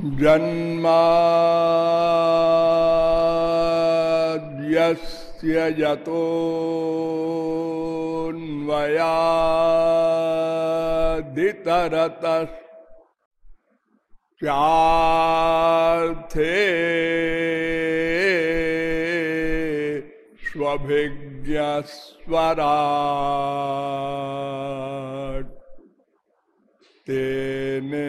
जन्माद्यस्य यतोऽन्वयादितरतः चार्थे स्वभिज्ञस्वरा। तेने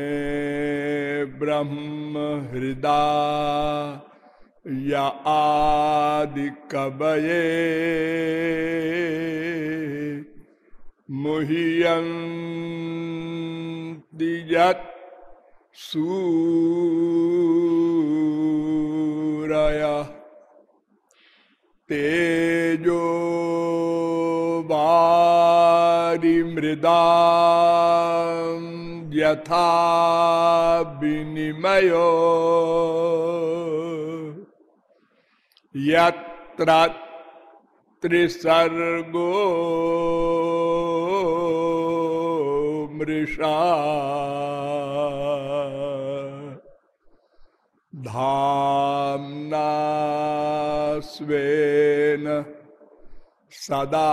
ब्रह्म हृदा या आदि कबये मुह्यन्ति यत् सूरय। तेजो वारी मृदा यथा विनिमयो। यत्र त्रिसर्गो मृषा। धाम्ना स्वेन सदा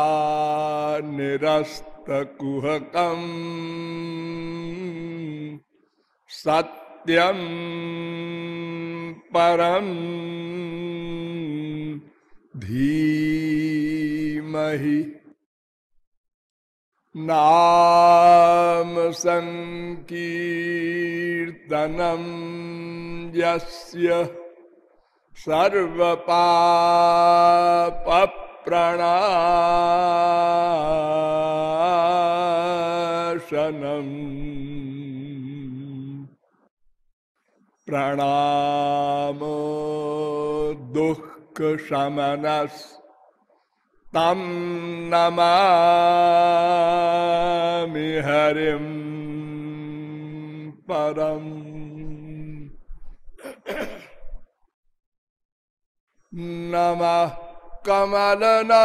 निरस्तकुहकम् सत्यम परम धीमहि नाम संकीर्तनम यस्य सर्वपापप्रणाशनम् प्रणाम दुख शमनस तम नमा हरिम परम। नमः कमलना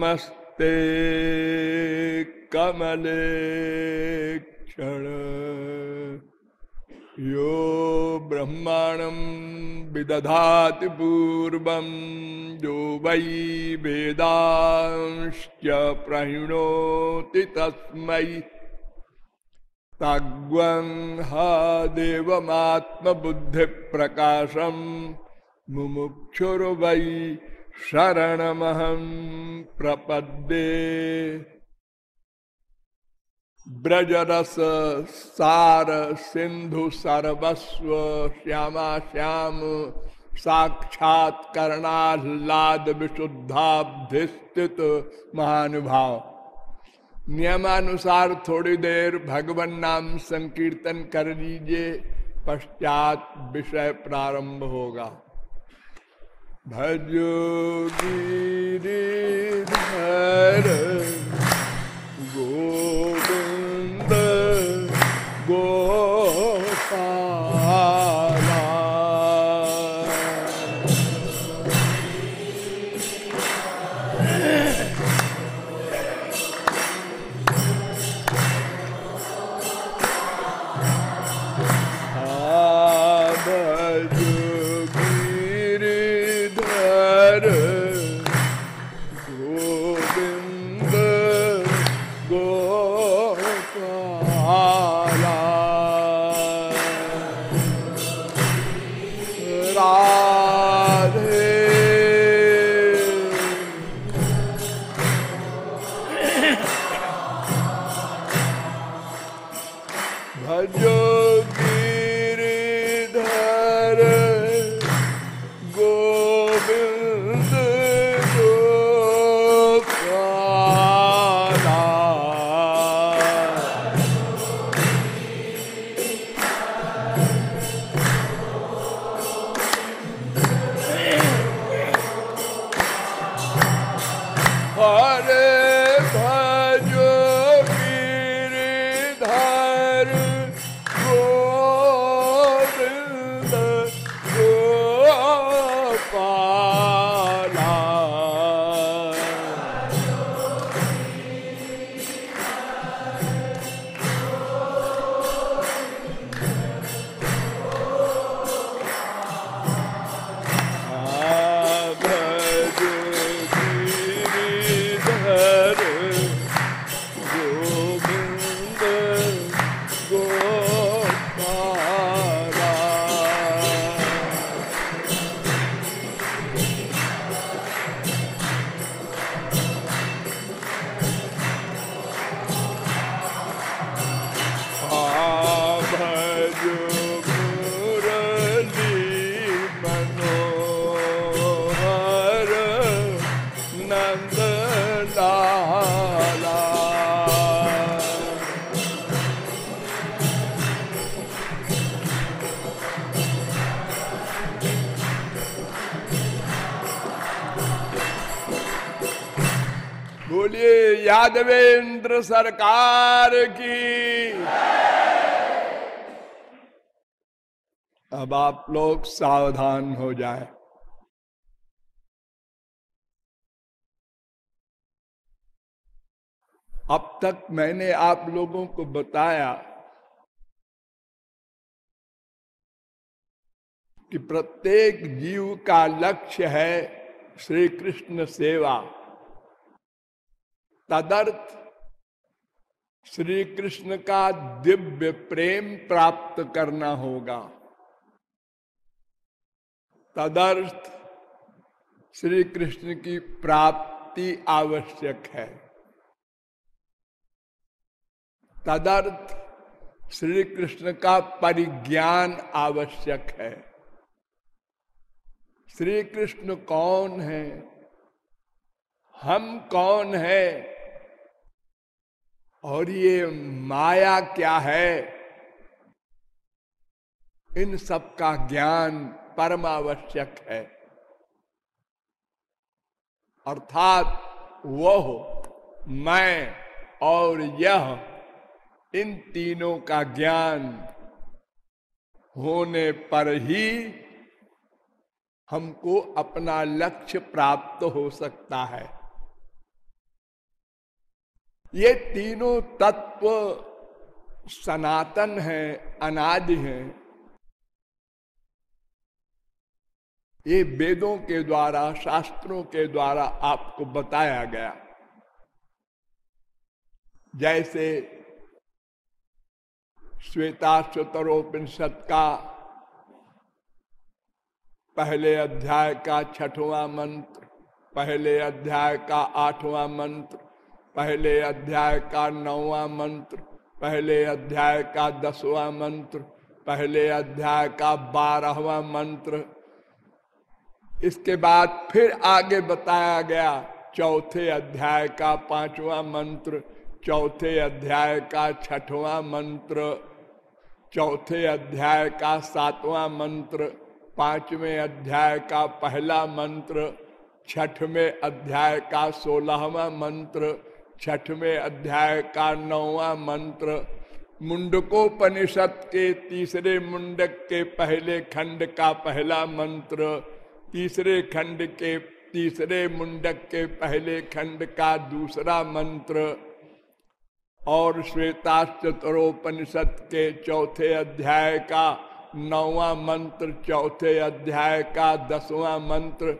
नमस्ते कमले क्षण यो ब्रह्मांडं विदधाति पूर्व जो वै वेदांश्च प्रहिणोति तस्मै। तग्वं हा देवमात्मबुद्धिप्रकाशं मुमुक्षुर्वै शरणमहं प्रपद्ये। ब्रजरस सार सिंधु सर्वस्व श्यामा श्याम साक्षात करणाह्लाद विशुद्धाब्धिस्थित महानुभाव। नियमानुसार थोड़ी देर भगवान नाम संकीर्तन कर लीजिए, पश्चात विषय प्रारंभ होगा। भजो गिरिधर गोविंद यादवेंद्र सरकार की। अब आप लोग सावधान हो जाए। अब तक मैंने आप लोगों को बताया कि प्रत्येक जीव का लक्ष्य है श्री कृष्ण सेवा। तदर्थ श्री कृष्ण का दिव्य प्रेम प्राप्त करना होगा। तदर्थ श्री कृष्ण की प्राप्ति आवश्यक है। तदर्थ श्री कृष्ण का परिज्ञान आवश्यक है। श्री कृष्ण कौन है? हम कौन है? और ये माया क्या है? इन सब का ज्ञान परमावश्यक है। अर्थात वह, मैं और यह, इन तीनों का ज्ञान होने पर ही हमको अपना लक्ष्य प्राप्त हो सकता है। ये तीनों तत्व सनातन है, अनादि है। ये वेदों के द्वारा, शास्त्रों के द्वारा आपको बताया गया। जैसे श्वेता श्वेतरोपनिषद का पहले अध्याय का छठवां मंत्र, पहले अध्याय का आठवां मंत्र पहले अध्याय का नौवा मंत्र, पहले अध्याय का दसवां मंत्र, पहले अध्याय का बारहवा मंत्र। इसके बाद फिर आगे बताया गया चौथे अध्याय का पांचवा मंत्र, चौथे अध्याय का छठवां मंत्र, चौथे अध्याय का सातवां मंत्र, पाँचवें अध्याय का पहला मंत्र, छठवें अध्याय का सोलहवा मंत्र छठवें अध्याय का नौवा मंत्र, मुंडकोपनिषद के तीसरे मुंडक के पहले खंड का पहला मंत्र, तीसरे खंड के तीसरे मुंडक के पहले खंड का दूसरा मंत्र और श्वेता चतुरोपनिषद के चौथे अध्याय का नौवा मंत्र, चौथे अध्याय का दसवां मंत्र।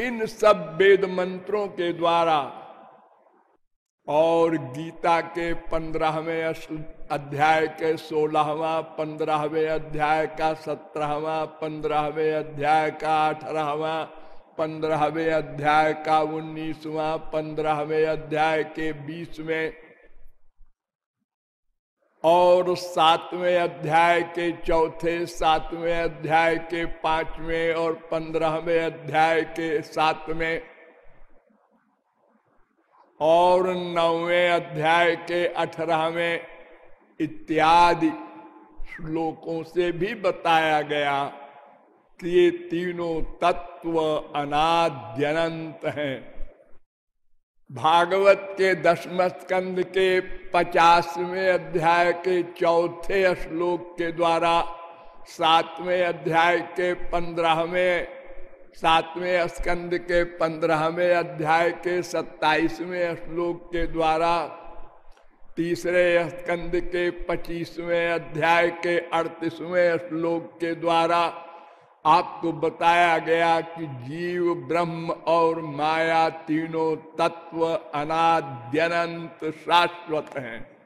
इन सब वेद मंत्रों के द्वारा और गीता के पंद्रहवें अध्याय के सोलहवा, पंद्रहवें अध्याय का सत्रहवा, पंद्रहवें अध्याय का अठारहवा, पंद्रहवें अध्याय का उन्नीसवा, पंद्रहवें अध्याय के बीसवें और सातवें अध्याय के चौथे, सातवें अध्याय के पाँचवें और पंद्रहवें अध्याय के सातवें और नौवें अध्याय के अठारहवें इत्यादि श्लोकों से भी बताया गया कि ये तीनों तत्व अनाद्यनंत हैं। भागवत के दसम स्कंद के पचासवें अध्याय के चौथे श्लोक के द्वारा सातवें अध्याय के पंद्रहवें सातवें स्कंद के पंद्रहवें अध्याय के सत्ताईसवें श्लोक के द्वारा, तीसरे स्कंद के पच्चीसवें अध्याय के अड़तीसवें श्लोक के द्वारा आपको बताया गया कि जीव, ब्रह्म और माया तीनों तत्व अनाद्यनंत शाश्वत हैं।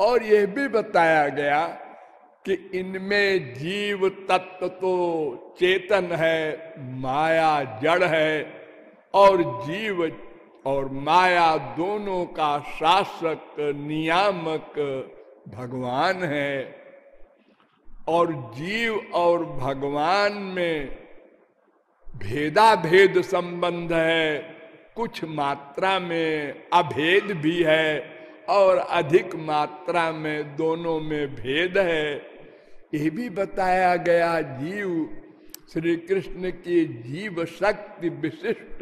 और यह भी बताया गया कि इनमें जीव तत्व तो चेतन है, माया जड़ है, और जीव और माया दोनों का शासक नियामक भगवान है। और जीव और भगवान में भेदा भेद संबंध है, कुछ मात्रा में अभेद भी है, और अधिक मात्रा में दोनों में भेद है। ये भी बताया गया, जीव श्री कृष्ण की जीव शक्ति विशिष्ट।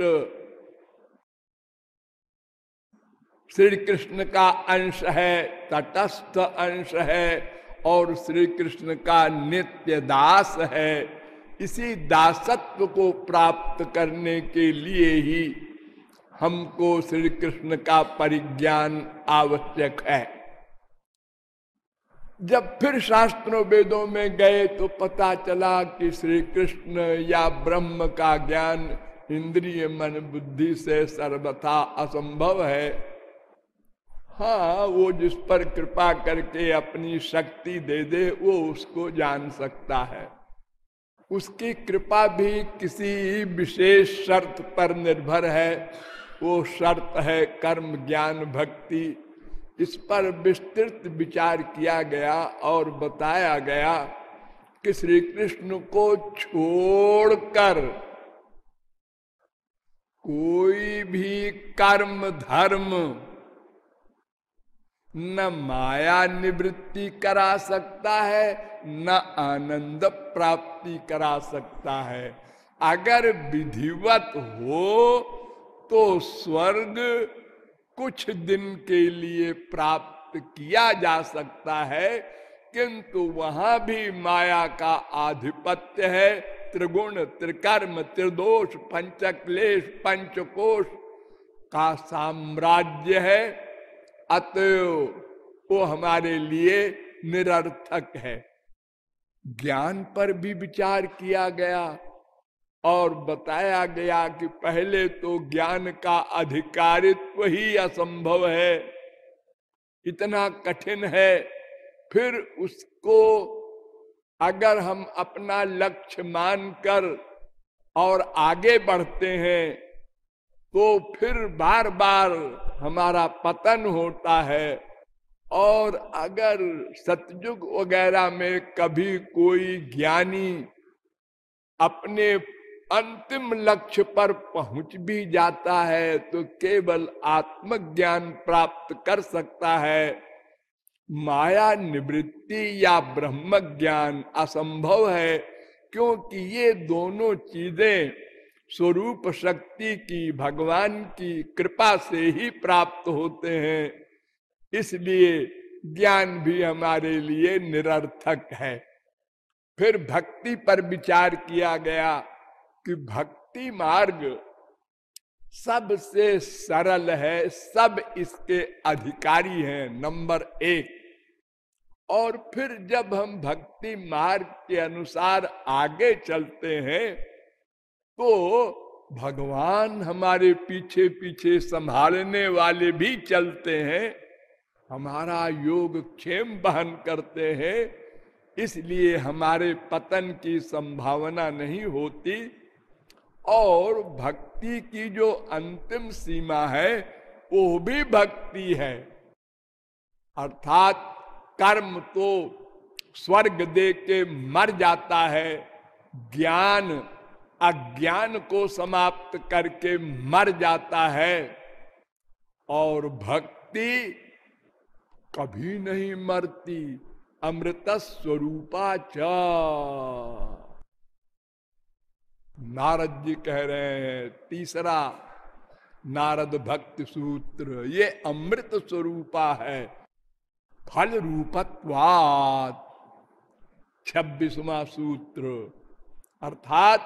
श्री कृष्ण का अंश है, तटस्थ अंश है, और श्री कृष्ण का नित्य दास है। इसी दासत्व को प्राप्त करने के लिए ही हमको श्री कृष्ण का परिज्ञान आवश्यक है। जब फिर शास्त्रों वेदों में गए तो पता चला कि श्री कृष्ण या ब्रह्म का ज्ञान इंद्रिय मन बुद्धि से सर्वथा असंभव है। हाँ वो जिस पर कृपा करके अपनी शक्ति दे दे, वो उसको जान सकता है। उसकी कृपा भी किसी विशेष शर्त पर निर्भर है। वो शर्त है कर्म, ज्ञान, भक्ति। इस पर विस्तृत विचार किया गया और बताया गया कि श्री कृष्ण को छोड़कर कोई भी कर्म धर्म न माया निवृत्ति करा सकता है, न आनंद प्राप्ति करा सकता है। अगर विधिवत हो तो स्वर्ग कुछ दिन के लिए प्राप्त किया जा सकता है, किंतु वहाँ भी माया का आधिपत्य है। त्रिगुण, त्रिकर्म, त्रिदोष, पंचक्लेश, पंचकोश का साम्राज्य है। अतएव वो हमारे लिए निरर्थक है। ज्ञान पर भी विचार किया गया। और बताया गया कि पहले तो ज्ञान का अधिकारित्व ही असंभव है। इतना कठिन है, फिर उसको अगर हम अपना लक्ष्य मानकर और आगे बढ़ते हैं तो फिर बार बार हमारा पतन होता है। और अगर सतयुग वगैरह में कभी कोई ज्ञानी अपने अंतिम लक्ष्य पर पहुँच भी जाता है तो केवल आत्मज्ञान प्राप्त कर सकता है। माया निवृत्ति या ब्रह्म ज्ञान असंभव है, क्योंकि ये दोनों चीज़ें स्वरूप शक्ति की, भगवान की कृपा से ही प्राप्त होते हैं। इसलिए ज्ञान भी हमारे लिए निरर्थक है। फिर भक्ति पर विचार किया गया कि भक्ति मार्ग सबसे सरल है, सब इसके अधिकारी हैं, नंबर एक। और फिर जब हम भक्ति मार्ग के अनुसार आगे चलते हैं तो भगवान हमारे पीछे पीछे संभालने वाले भी चलते हैं, हमारा योग क्षेम बहन करते हैं, इसलिए हमारे पतन की संभावना नहीं होती। और भक्ति की जो अंतिम सीमा है, वो भी भक्ति है। अर्थात कर्म तो स्वर्ग दे के मर जाता है, ज्ञान अज्ञान को समाप्त करके मर जाता है, और भक्ति कभी नहीं मरती अमृत स्वरूपा च। नारद जी कह रहे हैं, तीसरा नारद भक्ति सूत्र, ये अमृत स्वरूपा है। फल रूपत्वात, छब्बीसवा सूत्र। अर्थात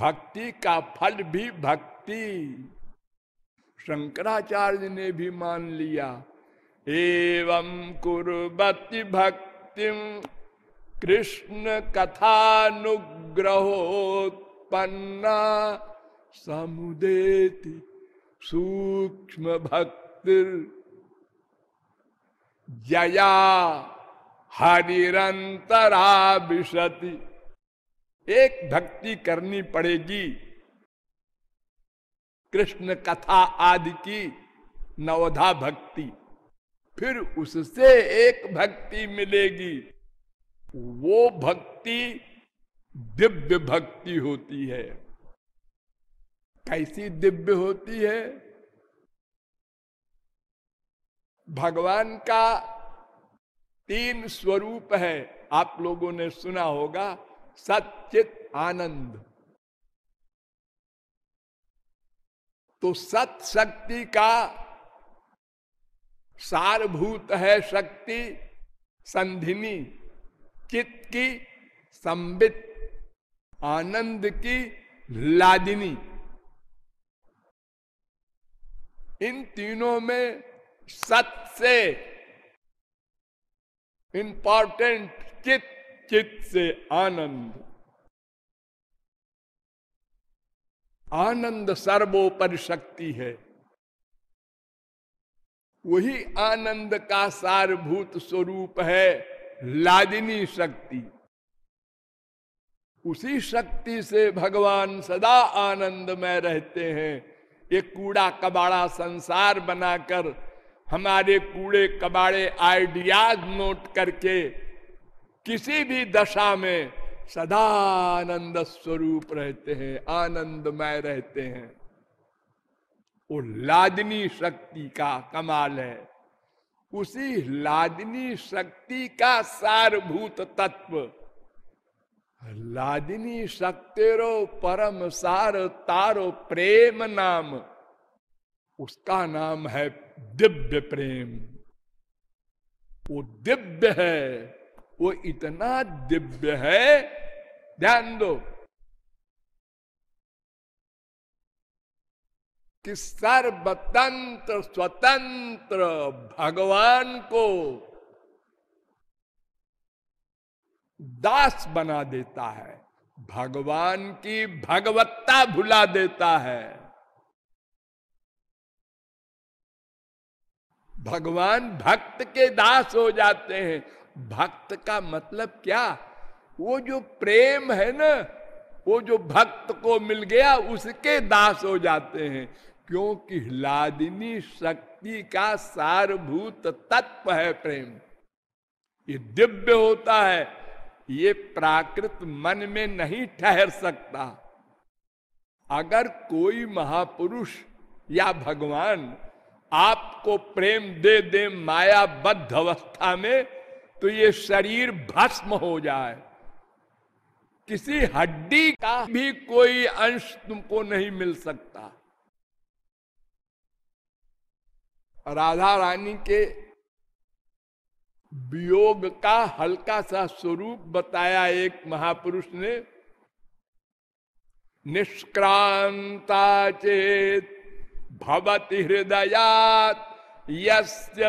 भक्ति का फल भी भक्ति। शंकराचार्य ने भी मान लिया, एवं कुरबति भक्ति कृष्ण कथानुग्रहोत्पन्ना समुदेति सूक्ष्म भक्ति जया हरिरंतरा विशति एक भक्ति करनी पड़ेगी। कृष्ण कथा आदि की नवधा भक्ति, फिर उससे एक भक्ति मिलेगी। वो भक्ति दिव्य भक्ति होती है। कैसी दिव्य होती है? भगवान का तीन स्वरूप है। आप लोगों ने सुना होगा सचित आनंद। तो सत शक्ति का सारभूत है शक्ति, संधिनी, चित्त की संबित आनंद की लादिनी। इन तीनों में सत से इंपॉर्टेंट चित चित से आनंद। आनंद सर्वोपरि शक्ति है। वही आनंद का सारभूत स्वरूप है लादिनी शक्ति। उसी शक्ति से भगवान सदा आनंद में रहते हैं। ये कूड़ा कबाड़ा संसार बनाकर, हमारे कूड़े कबाड़े आइडियाज़ नोट करके, किसी भी दशा में सदा आनंद स्वरूप रहते हैं, आनंदमय रहते हैं। वो लादनी शक्ति का कमाल है। उसी लादनी शक्ति का सारभूत तत्व लादिनी शक्तिरो परम सार तारो प्रेम नाम। उसका नाम है दिव्य प्रेम। वो दिव्य है, वो इतना दिव्य है। ध्यान दो। कि सर्वतंत्र स्वतंत्र भगवान को दास बना देता है, भगवान की भगवत्ता भुला देता है। भगवान भक्त के दास हो जाते हैं। भक्त का मतलब क्या? वो जो प्रेम है ना, वो जो भक्त को मिल गया, उसके दास हो जाते हैं। क्योंकि लादिनी शक्ति का सारभूत तत्व है प्रेम। ये दिव्य होता है ये प्राकृत मन में नहीं ठहर सकता। अगर कोई महापुरुष या भगवान आपको प्रेम दे दे मायाबद्ध अवस्था में तो ये शरीर भस्म हो जाए। किसी हड्डी का भी कोई अंश तुमको नहीं मिल सकता। राधा रानी के वियोग का हल्का सा स्वरूप बताया एक महापुरुष ने। निष्क्रांता चेत भवति हृदयात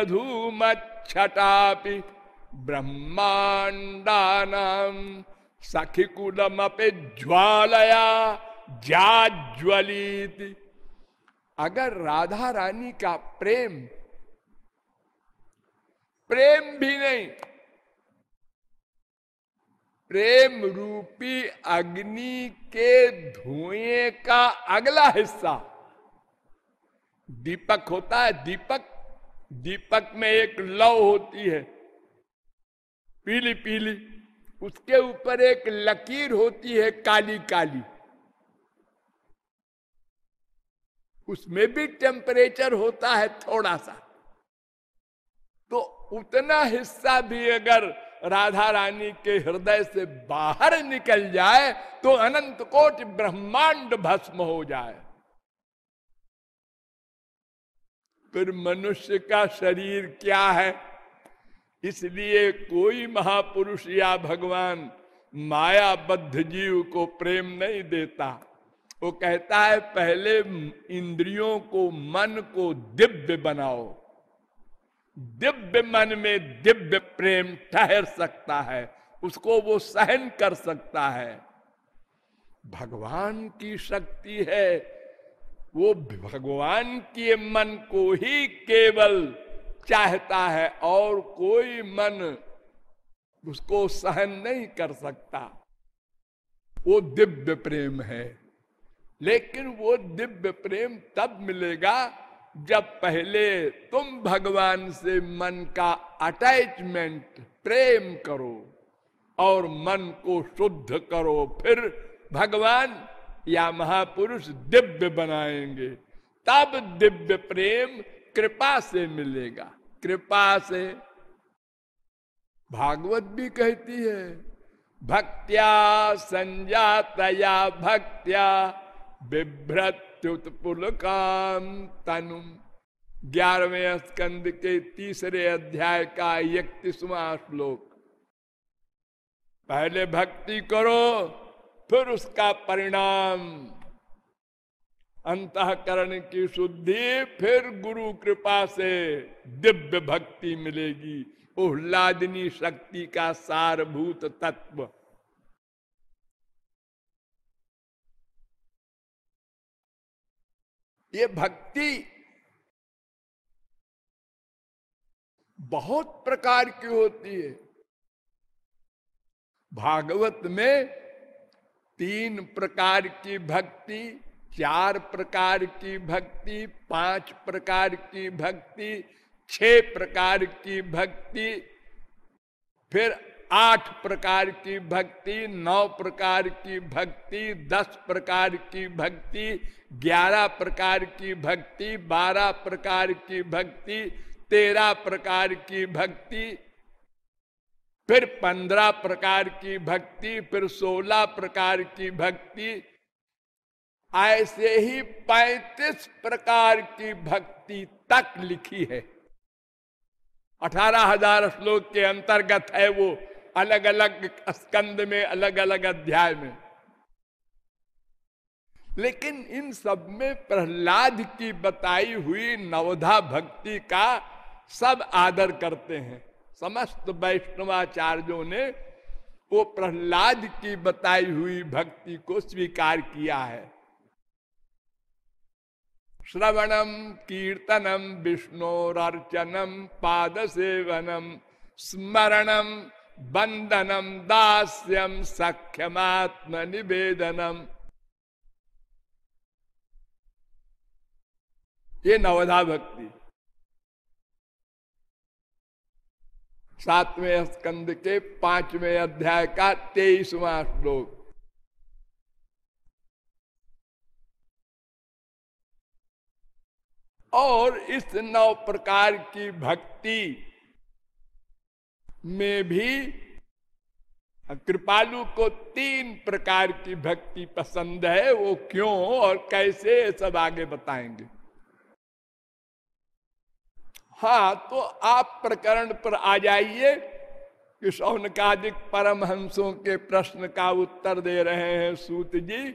धूम छटापि ब्रह्मांडानाम सखिकुलमपि ज्वालया जाज्वलित। अगर राधा रानी का प्रेम प्रेम भी नहीं। प्रेम रूपी अग्नि के धुएँ का अगला हिस्सा। दीपक होता है दीपक। दीपक में एक लौ होती है। पीली पीली। उसके ऊपर एक लकीर होती है काली काली। उसमें भी टेम्परेचर होता है थोड़ा सा। तो उतना हिस्सा भी अगर राधा रानी के हृदय से बाहर निकल जाए तो अनंत कोट ब्रह्मांड भस्म हो जाए। फिर मनुष्य का शरीर क्या है? इसलिए कोई महापुरुष या भगवान मायाबद्ध जीव को प्रेम नहीं देता। वो कहता है, पहले इंद्रियों को, मन को दिव्य बनाओ। दिव्य मन में दिव्य प्रेम ठहर सकता है, उसको वो सहन कर सकता है। भगवान की शक्ति है, वो भगवान के मन को ही केवल चाहता है और कोई मन उसको सहन नहीं कर सकता। वो दिव्य प्रेम है, लेकिन वो दिव्य प्रेम तब मिलेगा जब पहले तुम भगवान से मन का अटैचमेंट प्रेम करो और मन को शुद्ध करो, फिर भगवान या महापुरुष दिव्य बनाएँगे। तब दिव्य प्रेम कृपा से मिलेगा। कृपा से। भागवत भी कहती है, भक्त्या संजातया भक्त्या बिभ्रत काम तनु ग्यारहवें स्कंद के तीसरे अध्याय का इकतीसवा श्लोक। पहले भक्ति करो, फिर उसका परिणाम। अंतकरण की शुद्धि, फिर गुरु कृपा से दिव्य भक्ति मिलेगी। उल्लादिनी शक्ति का सारभूत तत्व। ये भक्ति बहुत प्रकार की होती है। भागवत में तीन प्रकार की भक्ति, चार प्रकार की भक्ति, पाँच प्रकार की भक्ति, छह प्रकार की भक्ति, फिर आठ प्रकार की भक्ति, नौ प्रकार की भक्ति, दस प्रकार की भक्ति ग्यारह प्रकार की भक्ति, बारह प्रकार की भक्ति, तेरह प्रकार की भक्ति, फिर पंद्रह प्रकार की भक्ति, फिर सोलह प्रकार की भक्ति। ऐसे ही पैतीस प्रकार की भक्ति तक लिखी है। अठारह हज़ार श्लोक के अंतर्गत है वो अलग अलग स्कंद में अलग अलग अध्याय में। लेकिन इन सब में प्रहलाद की बताई हुई नवधा भक्ति का सब आदर करते हैं। समस्त वैष्णवाचार्यों ने वो प्रहलाद की बताई हुई भक्ति को स्वीकार किया है। श्रवणम, कीर्तनम, विष्णोरर्चनम पाद सेवनम स्मरणम बंदनम दास्यम सख्यमात्म निवेदनम ये नवधा भक्ति। सातवें स्कंद के पाँचवें अध्याय का तेईसवा श्लोक। और इस नौ प्रकार की भक्ति में भी कृपालु को तीन प्रकार की भक्ति पसंद है, वो क्यों और कैसे सब आगे बताएँगे। हाँ तो आप प्रकरण पर आ जाइए। कि सौनकादिक परमहंसों के प्रश्न का उत्तर दे रहे हैं सूत जी,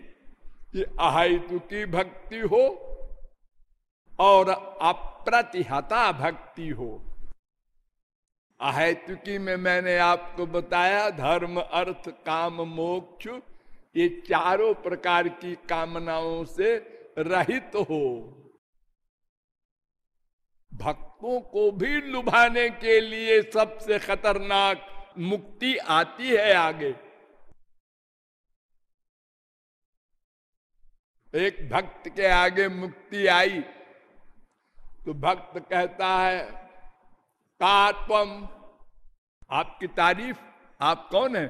कि अहितु की भक्ति हो और अप्रतिहता भक्ति हो। अहेतुकी में मैंने आपको बताया, धर्म, अर्थ, काम, मोक्ष, ये चारों प्रकार की कामनाओं से रहित हो। भक्तों को भी लुभाने के लिए सबसे खतरनाक मुक्ति आती है आगे। एक भक्त के आगे मुक्ति आई तो भक्त कहता है कात्वम आपकी तारीफ़, आप कौन है?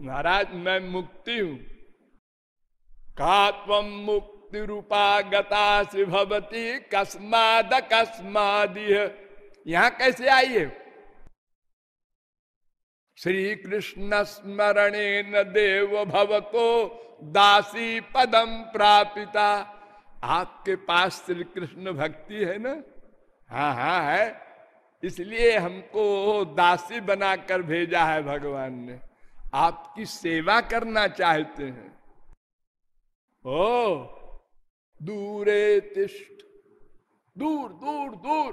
महाराज, मैं मुक्ति हूँ। कात्वम मुक्ति रूपा गता भवती कस्माद कस्मादि यहाँ कैसे आई है? श्री कृष्ण स्मरणे न देव भवतो दासी पदम प्रापिता। आपके पास श्री कृष्ण भक्ति है ना? हाँ हाँ है। इसलिए हमको दासी बनाकर भेजा है भगवान ने। आपकी सेवा करना चाहते हैं। ओ दूरे तिष्ठ। दूर दूर दूर।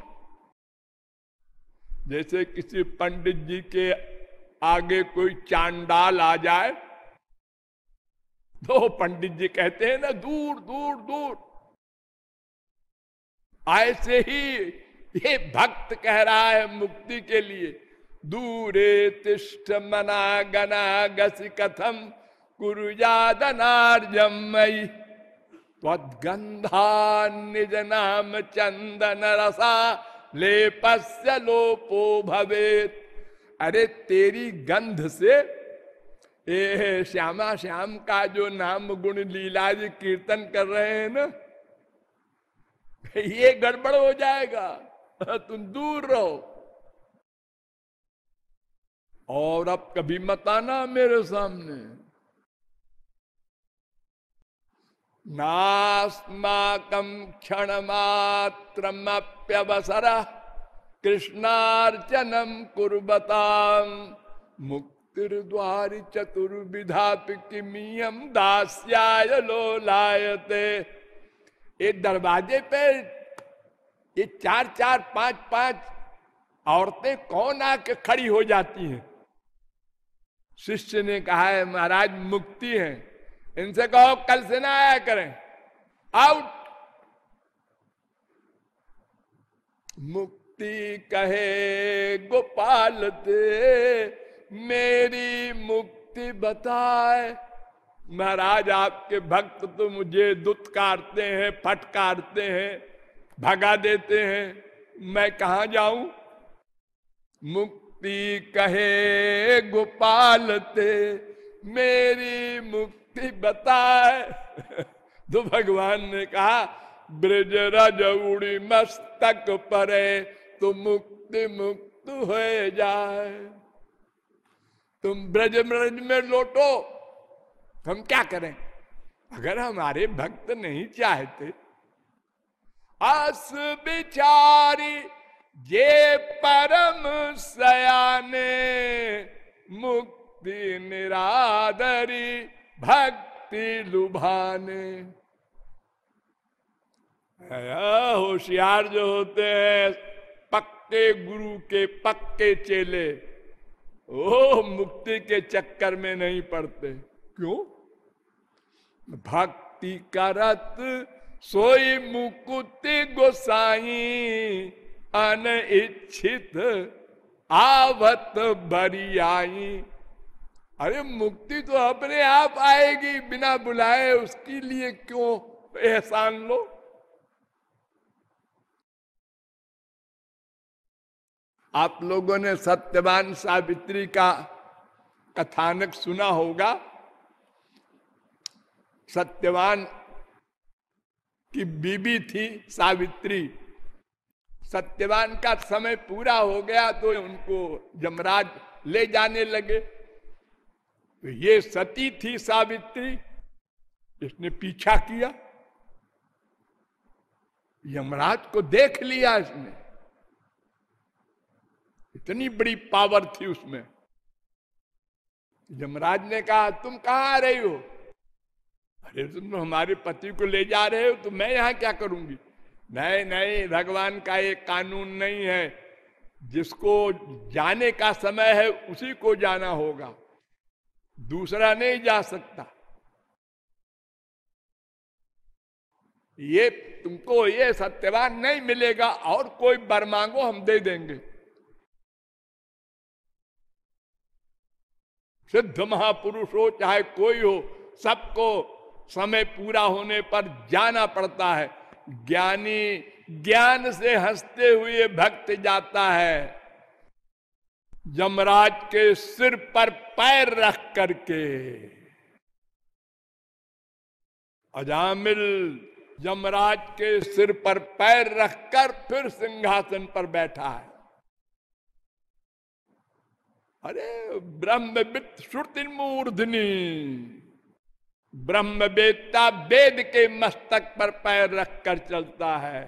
जैसे किसी पंडित जी के आगे कोई चांडाल आ जाए तो पंडित जी कहते हैं ना, दूर दूर दूर। ऐसे ही ये भक्त कह रहा है मुक्ति के लिए, दूरे तिष्ठ मना गना गसी कथम कुरुजादनार्जमयी त्वगंधा निज नाम चंदन रसा लेपस्य लोपो भवेत। अरे, तेरी गंध से, ए, श्यामा श्याम का जो नाम गुण लीला जी कीर्तन कर रहे हैं ना, ये गड़बड़ हो जाएगा, तुम दूर रहो। और अब कभी मत आना मेरे सामने। नास्माकम क्षण मात्र कृष्णार्चनम कुर्बताम मुक्तिर्द्वार चतुर्विधा किमियम दास्याय लोलायते। ये दरवाजे पे ये चार चार, पाँच पाँच औरतें कौन आके खड़ी हो जाती हैं? शिष्य ने कहा है, महाराज, मुक्ति है। इनसे कहो, कल से ना आया करें। आउट मुक्ति कहे, गोपाल, ते मेरी मुक्ति बताए। महाराज, आपके भक्त तो मुझे दुत्कारते हैं फटकारते हैं, भगा देते हैं। मैं कहा जाऊँ? मुक्ति कहे, गोपाल, ते मेरी मुक्ति बताए। तो भगवान ने कहा, ब्रज रज उड़ी मस्तक परे तो मुक्ति मुक्त हो जाए। तुम ब्रज ब्रज में लौटो। हम क्या करें? अगर हमारे भक्त नहीं चाहते अस बिचारी जे परम सयाने, मुक्ति निरादरी भक्ति लुभाने। होशियार जो होते हैं, पक्के गुरु के पक्के चेले, ओ, मुक्ति के चक्कर में नहीं पड़ते। क्यों? भक्ति करत सोई मुकुति गोसाई अनिच्छित आवत बरियाई अरे मुक्ति तो अपने आप आएगी, बिना बुलाए उसके लिए क्यों एहसान लो? आप लोगों ने सत्यवान सावित्री का कथानक सुना होगा। सत्यवान की बीबी थी सावित्री। सत्यवान का समय पूरा हो गया तो उनको जमराज ले जाने लगे। तो ये सती थी सावित्री, इसने पीछा किया। यमराज को देख लिया इसने। इतनी बड़ी पावर थी उसमें। यमराज ने कहा, तुम कहा आ रही हो? अरे, तुम हमारे पति को ले जा रहे हो तो मैं यहाँ क्या करूँगी? नहीं नहीं, भगवान का एक कानून नहीं है। जिसको जाने का समय है, उसी को जाना होगा। दूसरा नहीं जा सकता। ये तुमको ये सत्यवान नहीं मिलेगा और कोई बर मांगो हम दे देंगे। सिद्ध महापुरुष हो चाहे कोई हो, सबको समय पूरा होने पर जाना पड़ता है। ज्ञानी ज्ञान से हँसते हुए भक्त जाता है। जमराज के सिर पर पैर रख करके। अजामिल जमराज के सिर पर पैर रखकर फिर सिंहासन पर बैठा है। अरे ब्रह्म श्रुति मूर्धनी ब्रह्म वेदता वेद के मस्तक पर पैर रखकर चलता है।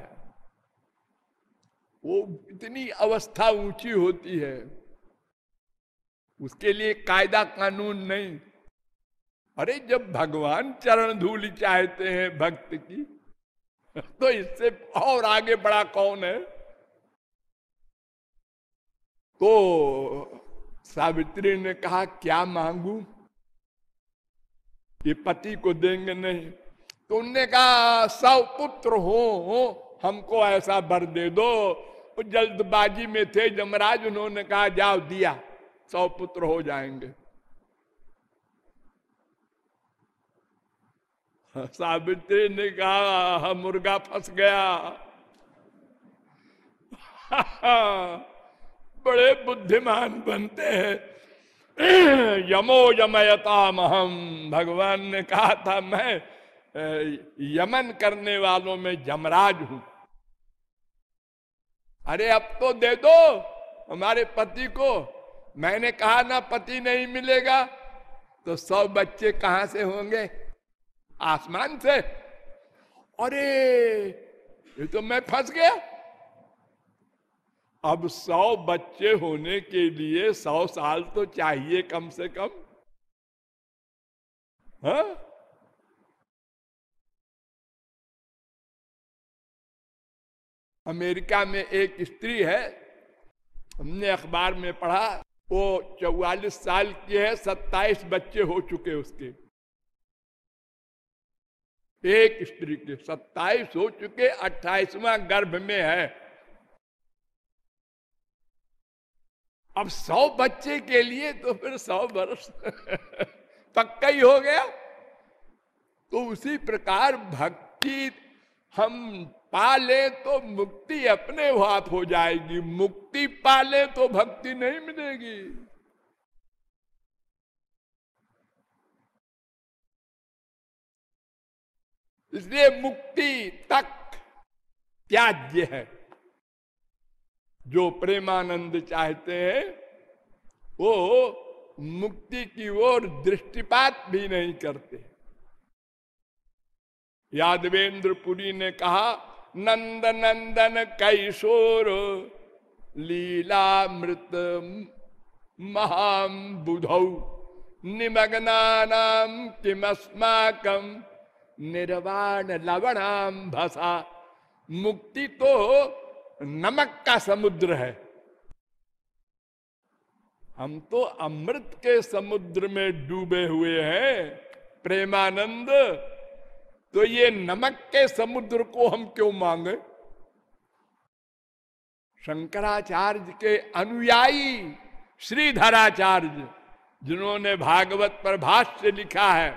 वो इतनी अवस्था ऊँची होती है। उसके लिए कायदा कानून नहीं। अरे जब भगवान चरण धूल चाहते हैं भक्त की तो इससे और आगे बड़ा कौन है? तो सावित्री ने कहा क्या मांगू? ये पति को देंगे नहीं। तो उनने कहा सौ पुत्र हो, हमको ऐसा बर दे दो। जल्दबाजी में थे जमराज उन्होंने कहा जाओ दिया। सौ पुत्र हो जाएँगे। सावित्री ने कहा मुर्गा फंस गया। बड़े बुद्धिमान बनते हैं। यमो यमयता महम भगवान ने कहा था, मैं यमन करने वालों में जमराज हूँ। अरे, अब तो दे दो हमारे पति को। मैंने कहा, ना पति नहीं मिलेगा तो सौ बच्चे कहाँ से होंगे? आसमान से। अरे, ये तो मैं फंस गया। अब सौ बच्चे होने के लिए सौ साल तो चाहिए कम से कम। हा? अमेरिका में एक स्त्री है, हमने अखबार में पढ़ा वो चौवालीस साल की है, सत्ताईस बच्चे हो चुके उसके। एक स्त्री के सत्ताईस हो चुके, अट्ठाईसवा गर्भ में है। अब सौ बच्चे के लिए तो फिर सौ वर्ष पक्का ही हो गया। तो उसी प्रकार भक्ति हम पाले तो मुक्ति अपने हाथ हो जाएगी, मुक्ति पाले तो भक्ति नहीं मिलेगी। इसलिए मुक्ति तक त्याज्य है। जो प्रेमानंद चाहते हैं, वो मुक्ति की ओर दृष्टिपात भी नहीं करते। यादवेंद्र पुरी ने कहा नंद नंदन कैशोर लीला मृत महाम बुधौ निमग्नानाम किमस्माकम निर्वाण लवणाम भसा मुक्ति तो नमक का समुद्र है। हम तो अमृत के समुद्र में डूबे हुए हैं। प्रेमानंद तो ये नमक के समुद्र को हम क्यों मांगे? शंकराचार्य के अनुयायी श्रीधराचार्य, जिन्होंने भागवत पर भाष्य लिखा है,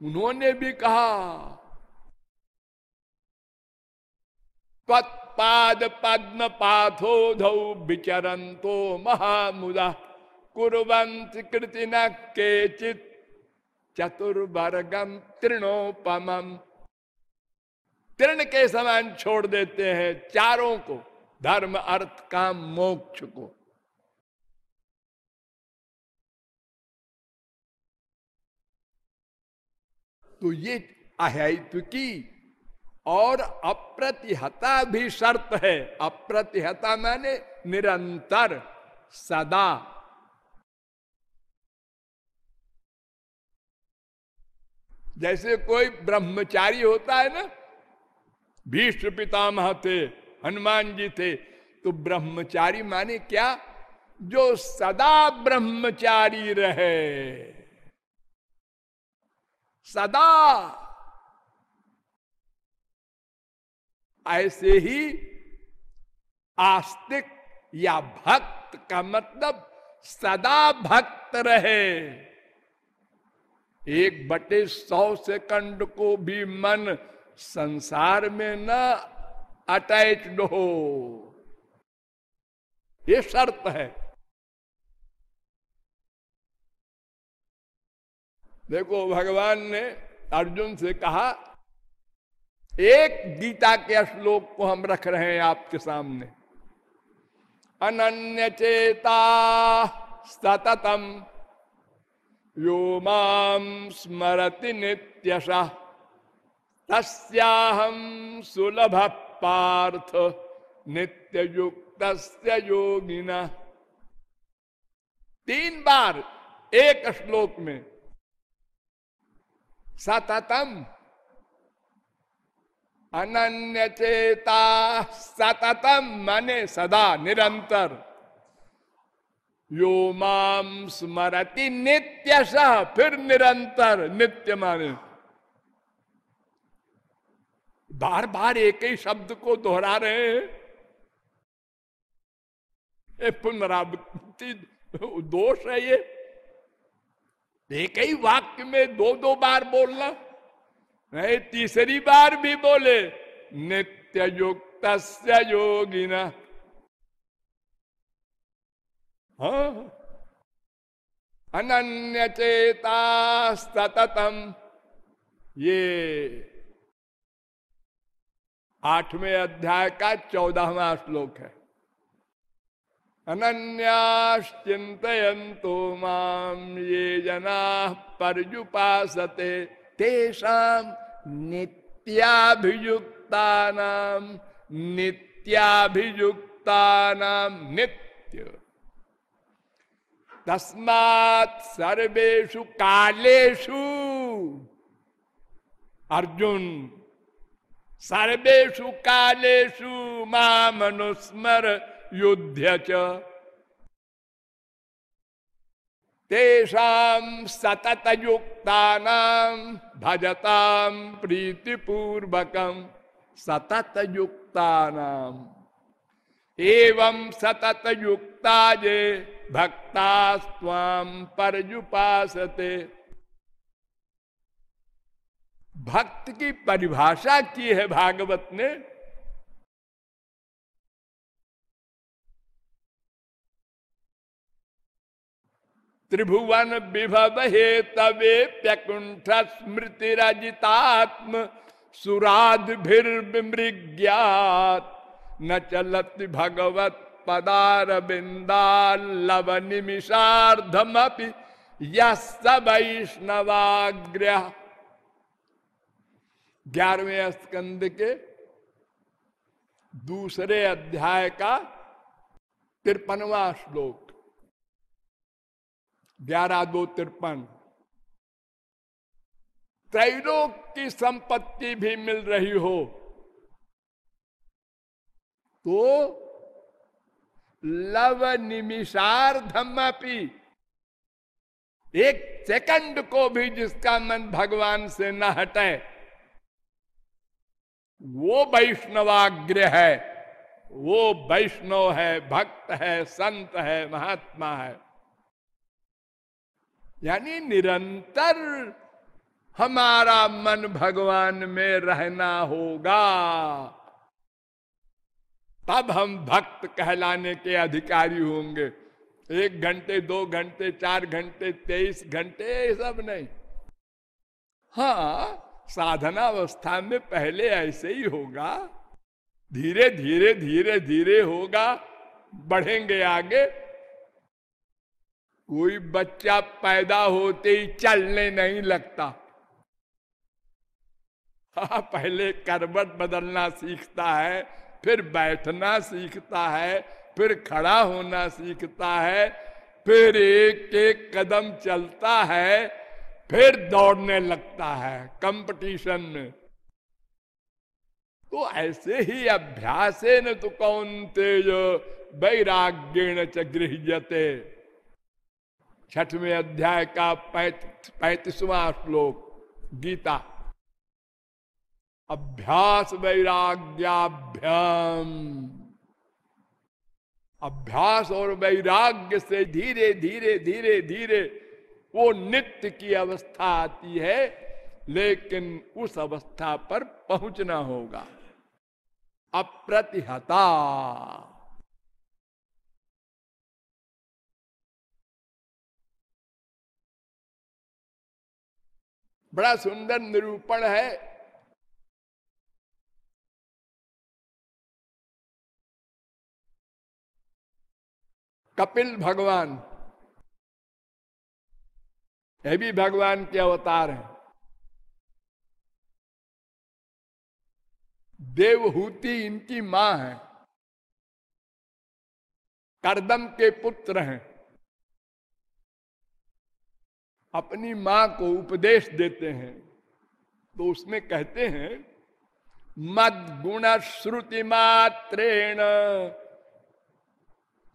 उन्होंने भी कहा पाद पद्म पाथो धौ विचरंतो महामुदा कुरंत कृति न केचित चतुर्वर्गम तृणोपम। तृण के समान छोड़ देते हैं चारों को, धर्म, अर्थ, काम, मोक्ष को। तो ये अहित्व की और अप्रतिहता भी शर्त है। अप्रतिहता माने निरंतर, सदा। जैसे कोई ब्रह्मचारी होता है ना, भीष्म पितामह थे, हनुमान जी थे तो ब्रह्मचारी माने क्या? जो सदा ब्रह्मचारी रहे। सदा। ऐसे ही आस्तिक या भक्त का मतलब सदा भक्त रहे। एक बटे सौ सेकंड को भी मन संसार में न अटैच्ड हो। ये शर्त है। देखो, भगवान ने अर्जुन से कहा, एक गीता के श्लोक को हम रख रहे हैं आपके सामने। अनन्य चेता सततम यो माम स्मरति सुलभ पार्थ नित्य युक्त योगिना। तीन बार एक श्लोक में सततम अनन्य चेता सततम मने सदा निरंतर। यो माम स्मरति नित्य फिर निरंतर नित्य माने बार बार एक ही शब्द को दोहरा रहे हैं। पुनरावृत्ति दोष है ये। एक ही वाक्य में दो दो बार बोलना। नहीं, तीसरी बार भी बोले। नित्य युक्त योगिना अनन्य चेता सततम ये आठवें अध्याय का चौदहवा श्लोक है। अनन्याश्चिंतो माम ये जना परजुपासते तेषाम नित्याभियुक्ता नाम नित्याभियुक्ता नित्य। तस्मात् सर्वेशु कालेशु अर्जुन सर्वेशु कालेशु मामनुस्मर युद्ध तेषाम सतत युक्ता भजताम प्रीतिपूर्वकम सतत युक्ता एवं सतत युक्ता जे भक्ता स्वाम परजुपासते भक्त की परिभाषा की है भागवत ने। त्रिभुवन विभव हे तवे प्यकुंठ स्मृति रजितात्म सुराद विमृज्ञात न चलत भगवत पदार बिंदालव निमिषार्धमपि यैष्णवाग्रह ग्यारहवें स्कंद के दूसरे अध्याय का तिरपनवा श्लोक। ग्यारह दो तिरपन। त्रैलोक की संपत्ति भी मिल रही हो। तो लव निमिषार्धमपि एक सेकंड को भी जिसका मन भगवान से न हटे, वो वैष्णवाग्र है, वो वैष्णव है, भक्त है, संत है, महात्मा है। यानी निरंतर हमारा मन भगवान में रहना होगा। तब हम भक्त कहलाने के अधिकारी होंगे। एक घंटे, दो घंटे, चार घंटे, तेईस घंटे, ये सब नहीं। हाँ साधना अवस्था में पहले ऐसे ही होगा। धीरे धीरे धीरे धीरे होगा। बढ़ेंगे आगे। कोई बच्चा पैदा होते ही चलने नहीं लगता। हाँ पहले करबट बदलना सीखता है। फिर बैठना सीखता है, फिर खड़ा होना सीखता है, फिर एक एक कदम चलता है, फिर दौड़ने लगता है कंपटीशन में। तो ऐसे ही अभ्यास न तो कौन तेज वैराग्य च गृहते छठवें अध्याय का पैतीसवा श्लोक, गीता। अभ्यास वैराग्याभ्याम अभ्यास और वैराग्य से धीरे धीरे धीरे धीरे वो नित्य की अवस्था आती है, लेकिन उस अवस्था पर पहुँचना होगा। अप्रतिहता। बड़ा सुंदर निरूपण है कपिल भगवान। ये भी भगवान के अवतार हैं। देवहूति इनकी माँ है। करदम के पुत्र हैं। अपनी माँ को उपदेश देते हैं। तो उसमें कहते हैं मद गुण श्रुति मात्रेण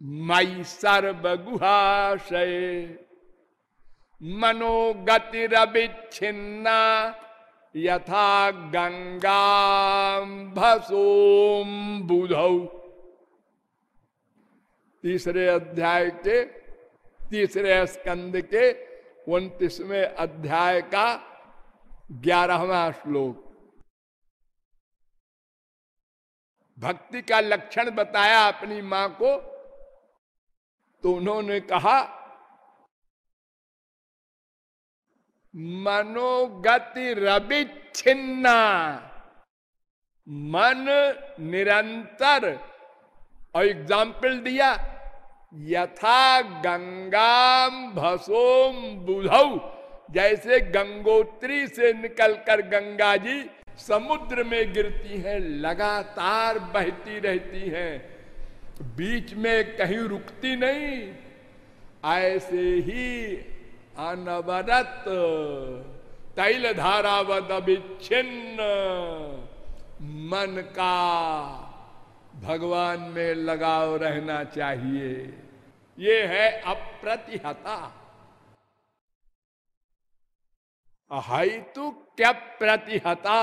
मई सर्वगुहाशय। मनोगतिरविच्छिन्ना यथा गंगा भसोम बुध तीसरे अध्याय के, तीसरे स्कंद के उन्तीसवें अध्याय का ग्यारहवा श्लोक। भक्ति का लक्षण बताया अपनी माँ को तो उन्होंने कहा, मनोगति रविच्छिन्ना मन निरंतर। और एग्ज़ाम्पल दिया, यथा गंगाम भसोम बुधौ। जैसे गंगोत्री से निकलकर गंगा जी समुद्र में गिरती हैं, लगातार बहती रहती हैं। बीच में कहीं रुकती नहीं। ऐसे ही अनवरत तैल धारावत अभिच्छिन्न मन का भगवान में लगाव रहना चाहिए। ये है अप्रतिहता। हेतु क्या प्रतिहता?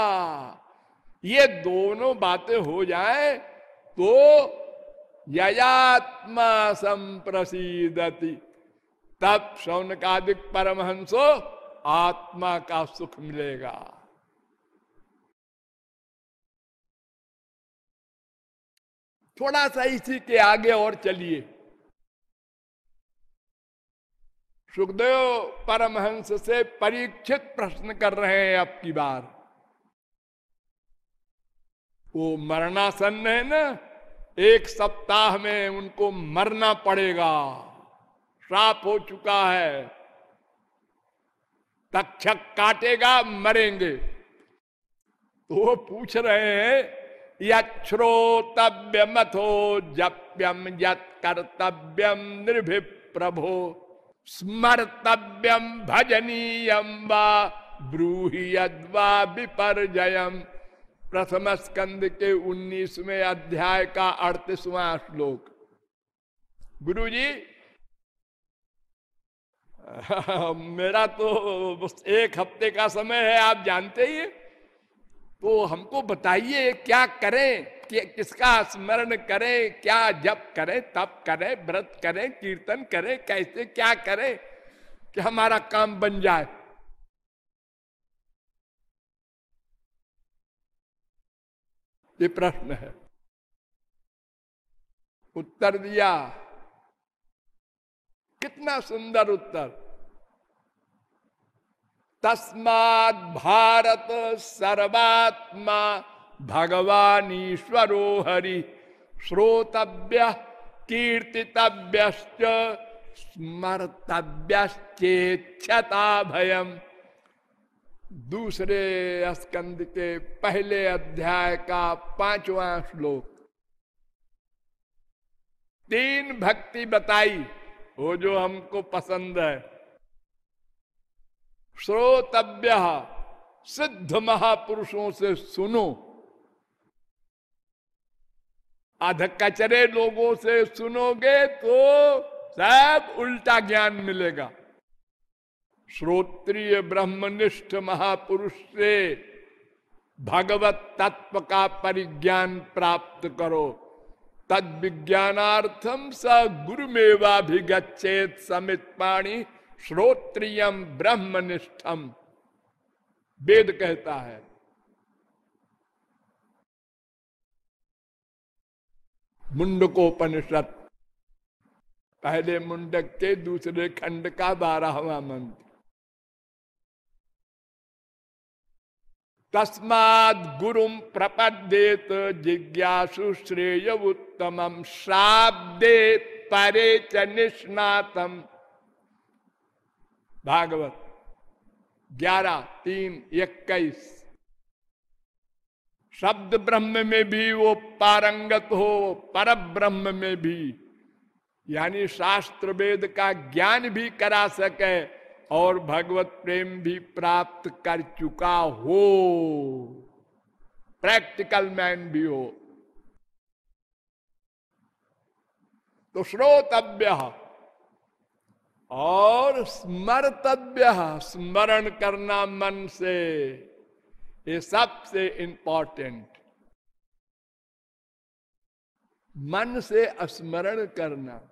ये दोनों बातें हो जाए तो ययात्मा संप्रसिदति। तब शौनकादिक परमहंसो आत्मा का सुख मिलेगा। थोड़ा सा इसी के आगे और चलिए। सुखदेव परमहंस से परीक्षित प्रश्न कर रहे हैं अब की बार। वो मरणासन है ना? एक सप्ताह में उनको मरना पड़ेगा। श्राप हो चुका है। तक्षक काटेगा, मरेंगे। तो वो पूछ रहे हैं यश्रोतव्य मथो जप्यम यत निर्भि प्रभो स्मर्तव्यम भजनीयम वा ब्रूहि यद्वा विपर्जयम। प्रथम स्कंद के उन्नीसवें अध्याय का अड़तीसवा श्लोक। गुरु जी मेरा तो एक हफ़्ते का समय है, आप जानते ही। तो हमको बताइए, क्या करें? कि किसका स्मरण करें? क्या जप करें, तप करें, व्रत करें, कीर्तन करें, कैसे, क्या करें? कि हमारा काम बन जाए। ये प्रश्न है। उत्तर दिया। कितना सुंदर उत्तर। तस्मात भारत सर्वात्मा भगवान ईश्वरो हरि श्रोतव्य कीर्तितव्य स्मर्तव्यश्चेक्षता भयम दूसरे स्कंद के पहले अध्याय का पांचवा श्लोक। तीन भक्ति बताई, वो जो हमको पसंद है। श्रोतव्य, सिद्ध महापुरुषों से सुनो। अध कचरे लोगों से सुनोगे तो सब उल्टा ज्ञान मिलेगा। श्रोत्रिय ब्रह्मनिष्ठ महापुरुष से भगवत तत्व का परिज्ञान प्राप्त करो। तद विज्ञानार्थम स गुरुमेवाभिगछेत समित पाणी श्रोत्रियम ब्रह्मनिष्ठम। वेद कहता है। मुंडकोपनिषद। पहले मुंडक के दूसरे खंड का बारहवा मंत्र। तस्माद गुरु प्रपद्येत, जिज्ञासु श्रेय उत्तम शाब्दे परे च निष्णातम। भागवत ग्यारह, तीन, इक्कीस। शब्द ब्रह्म में भी वो पारंगत हो पर ब्रह्म में भी। यानी शास्त्र वेद का ज्ञान भी करा सके। और भगवत प्रेम भी प्राप्त कर चुका हो। प्रैक्टिकल मैन भी हो। तो श्रोतव्य। और स्मर्तव्य। स्मरण करना मन से ये सबसे इंपॉर्टेंट मन से स्मरण करना।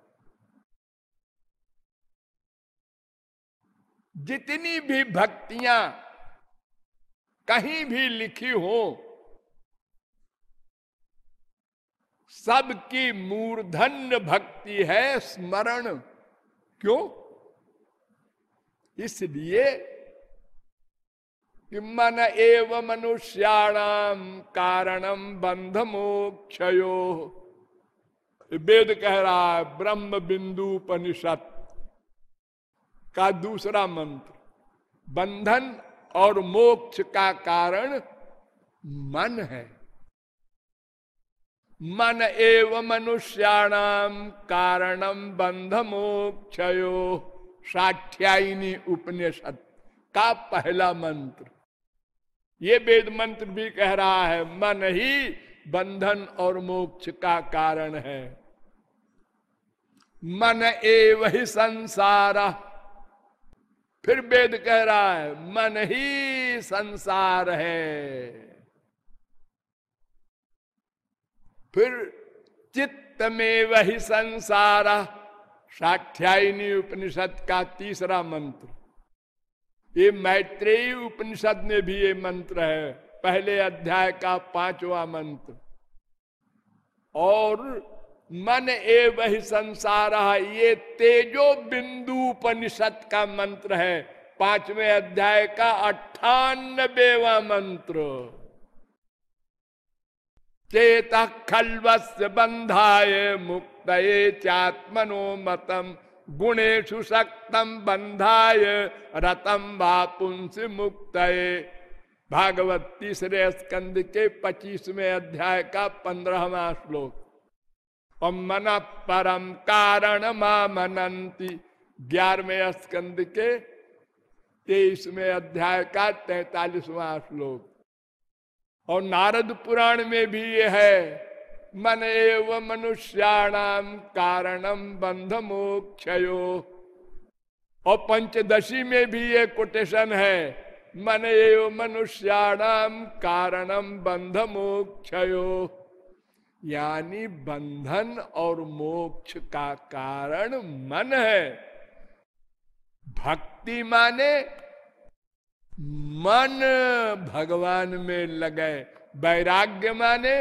जितनी भी भक्तियाँ कहीं भी लिखी हो, सबकी मूर्धन्य भक्ति है स्मरण। क्यों? इसलिए कि मन एव मनुष्याणाम कारणम बंध मोक्षयो वेद कह रहा है ब्रह्म बिंदु उपनिषद का दूसरा मंत्र, बंधन और मोक्ष का कारण मन है। मन एव मनुष्याणाम कारणम बंध मोक्षयो साठ्यायनी उपनिषद का पहला मंत्र। ये वेद मंत्र भी कह रहा है, मन ही बंधन और मोक्ष का कारण है। मन एव ही संसार फिर वेद कह रहा है, मन ही संसार है। फिर चित्त में वही संसार साठ्यायनी उपनिषद का तीसरा मंत्र। ये मैत्रेयी उपनिषद में भी ये मंत्र है, पहले अध्याय का पांचवा मंत्र। और मन ए वही संसार, ये तेजो बिंदु उपनिषद का मंत्र है। पाँचवें अध्याय का अट्ठानबेवा मंत्र। चेत खलवस्य बंधाय मुक्त चात्मनो मतम गुणेशु शक्तम बंधाय रतम वापुंस मुक्त भागवत तीसरे स्कंद के पच्चीसवें अध्याय का पंद्रहवा श्लोक। मन परम कारण मनंती ग्यारहवें स्कंद के तेईसवें अध्याय का तैतालीसवा श्लोक। और नारद पुराण में भी ये है, मन एव मनुष्याणाम कारणम बंध मोक्षयो और पंचदशी में भी ये कोटेशन है, मन एव मनुष्याणाम कारणम बंध मोक्षयो यानी बंधन और मोक्ष का कारण मन है। भक्ति माने मन भगवान में लगे, वैराग्य माने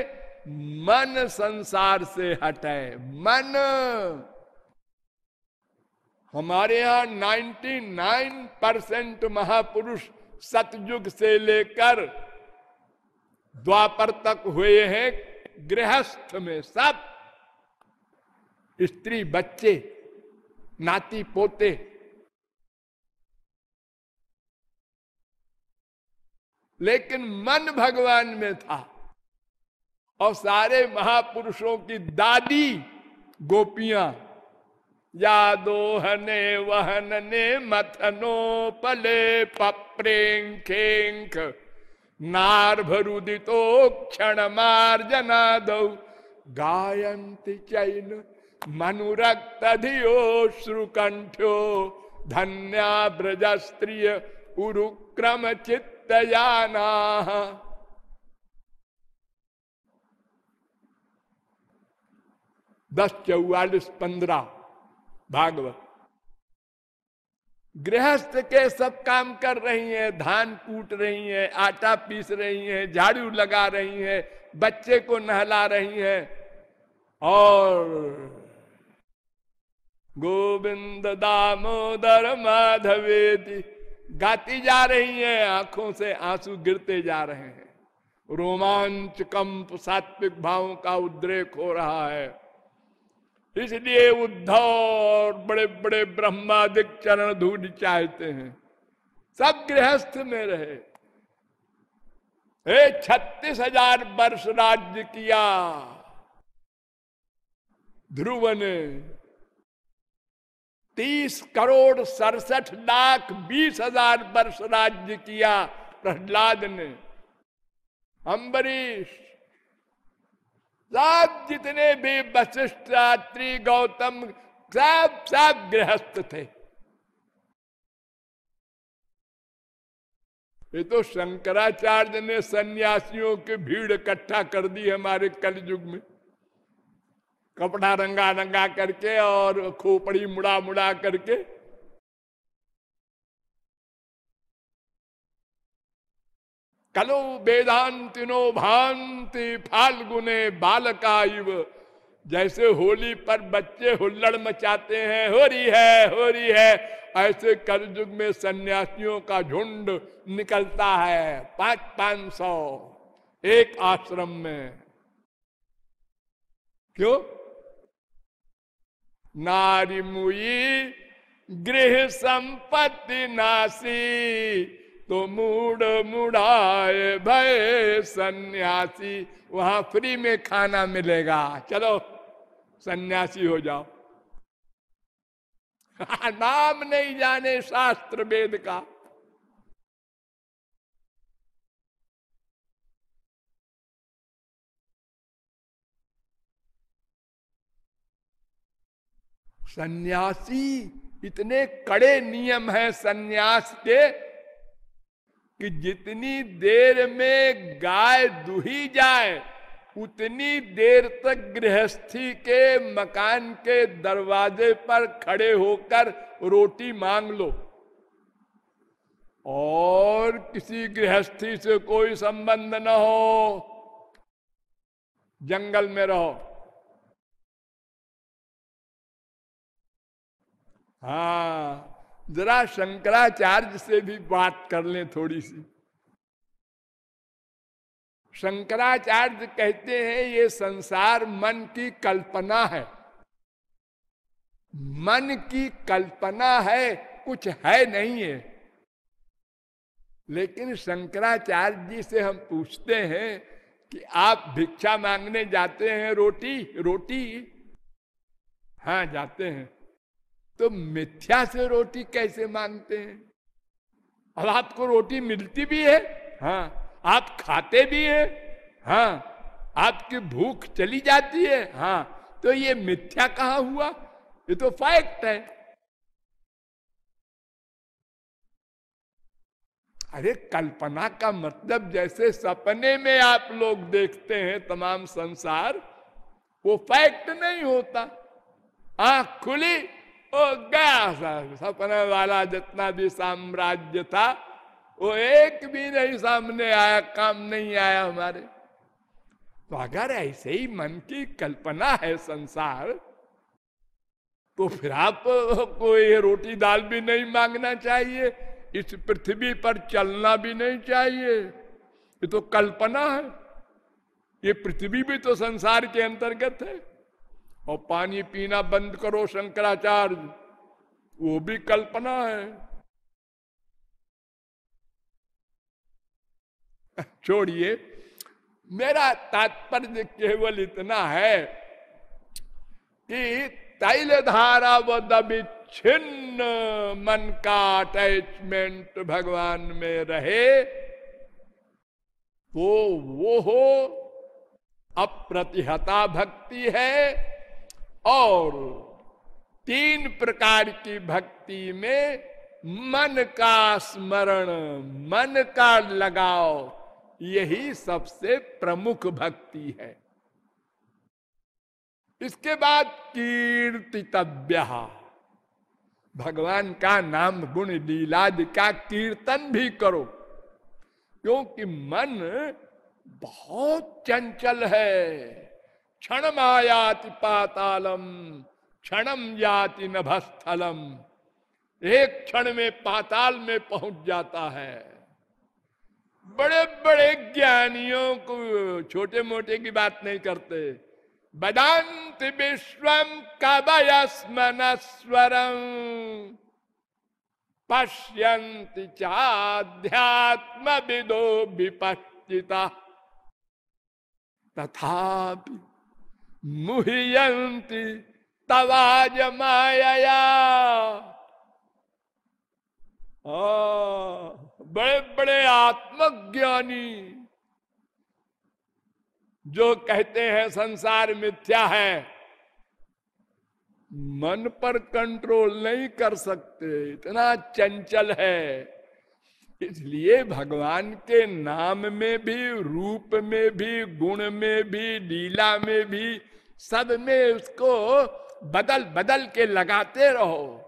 मन संसार से हटे, मन। हमारे यहाँ 99 परसेंट महापुरुष सतयुग से लेकर द्वापर तक हुए हैं गृहस्थ में सब स्त्री बच्चे, नाती पोते, लेकिन मन भगवान में था और सारे महापुरुषों की दादी गोपियाँ वहनने मथनो पले पप्रेंखेंख नार भरुदितो क्षण मार्जनाद गायंती चैन मनुरक्त धियो श्रुकंठ्यो धन्या ब्रज स्त्रिय उरुक्रम चित्तयाना दस चौवालीस पंद्रह भागवत। गृहस्थ के सब काम कर रही हैं, धान कूट रही हैं, आटा पीस रही हैं, झाड़ू लगा रही हैं, बच्चे को नहला रही हैं। और गोविंद दामोदर माधवेदी गाती जा रही है, आँखों से आँसू गिरते जा रहे हैं। रोमांच कंप सात्विक भावों का उद्रेक हो रहा है। इसलिए उद्धव और बड़े बड़े ब्रह्मादिक चरण धूल चाहते हैं। सब गृहस्थ में रहे। छत्तीस हज़ार वर्ष राज्य किया। ध्रुव ने तीस करोड़ सड़सठ लाख बीस हज़ार वर्ष राज्य किया प्रहलाद ने। अम्बरीश सब जितने भी वशिष्ठ रात्रि गौतम, सब सब गृहस्थ थे। ये तो शंकराचार्य ने सन्यासियों की भीड़ इकट्ठा कर दी हमारे कलयुग में। कपड़ा रंगा रंगा करके और खोपड़ी मुड़ा मुड़ा करके कलो वेदांतिनो भांति फाल्गुने बालका इव जैसे होली पर बच्चे हुल्लड़ मचाते हैं, हो रही है, हो रही है। ऐसे कलयुग में सन्यासियों का झुंड निकलता है पाँच पाँच सौ एक आश्रम में। क्यों? नारी मुई गृह संपत्ति नासी तो मूड मुड़ाए भय सन्यासी, वहाँ फ्री में खाना मिलेगा। चलो, सन्यासी हो जाओ। नाम नहीं जाने शास्त्र वेद का। सन्यासी, इतने कड़े नियम है सन्यास के कि जितनी देर में गाय दुही जाए, उतनी देर तक गृहस्थी के मकान के दरवाजे पर खड़े होकर रोटी मांग लो। और किसी गृहस्थी से कोई संबंध न हो। जंगल में रहो। हाँ। जरा शंकराचार्य से भी बात कर लें थोड़ी सी। शंकराचार्य कहते हैं, ये संसार मन की कल्पना है। मन की कल्पना है, कुछ है नहीं है। लेकिन शंकराचार्य जी से हम पूछते हैं कि आप भिक्षा मांगने जाते हैं रोटी? रोटी? हाँ जाते हैं। तो मिथ्या से रोटी कैसे मांगते हैं? अब आपको रोटी मिलती भी है हाँ आप खाते भी हैं हाँ आपकी भूख चली जाती है हाँ तो ये मिथ्या कहा हुआ? ये तो फैक्ट है। अरे, कल्पना का मतलब जैसे सपने में आप लोग देखते हैं तमाम संसार, वो फैक्ट नहीं होता। आँख खुली वो गया सपने वाला जितना भी साम्राज्य था, वो एक भी नहीं सामने आया, काम नहीं आया हमारे। तो अगर ऐसे ही मन की कल्पना है संसार तो फिर आप कोई रोटी दाल भी नहीं मांगना चाहिए, इस पृथ्वी पर चलना भी नहीं चाहिए। ये तो कल्पना है। ये पृथ्वी भी तो संसार के अंतर्गत है। और पानी पीना बंद करो, शंकराचार्य। वो भी कल्पना है। छोड़िए, मेरा तात्पर्य केवल इतना है कि तैल धारा व छिन्न मन का अटैचमेंट भगवान में रहे तो वो हो अप्रतिहता भक्ति है। और तीन प्रकार की भक्ति में मन का स्मरण, मन का लगाव, यही सबसे प्रमुख भक्ति है। इसके बाद कीर्तितव्य। भगवान का नाम गुण लीलाद का कीर्तन भी करो, क्योंकि मन बहुत चंचल है। क्षण आयाति पातालम, क्षणम जाति नभस्थलम। एक क्षण में पाताल में पहुँच जाता है। बड़े बड़े ज्ञानियों को छोटे मोटे की बात नहीं करते। बदांत विश्व कवयस्मनस्वरम पश्यन्ति चाध्यात्म विदो विपश्चिता। तथापि मुह्यंती तवाज माया बड़े बड़े आत्मज्ञानी जो कहते हैं संसार मिथ्या है, मन पर कंट्रोल नहीं कर सकते, इतना चंचल है। इसलिए भगवान के नाम में भी, रूप में भी, गुण में भी, लीला में भी सब में उसको बदल बदल के लगाते रहो।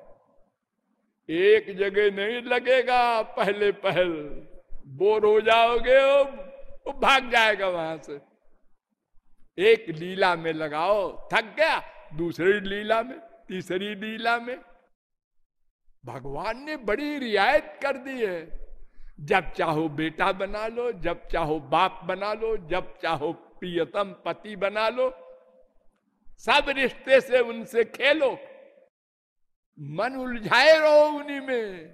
एक जगह नहीं लगेगा, पहले पहल। बोर हो जाओगे वो भाग जाएगा वहाँ से। एक लीला में लगाओ, थक गया, दूसरी लीला में, तीसरी लीला में। भगवान ने बड़ी रियायत कर दी है। जब चाहो बेटा बना लो, जब चाहो बाप बना लो, जब चाहो प्रियतम पति बना लो सब रिश्ते से उनसे खेलो। मन उलझाए रहो उन्हीं में।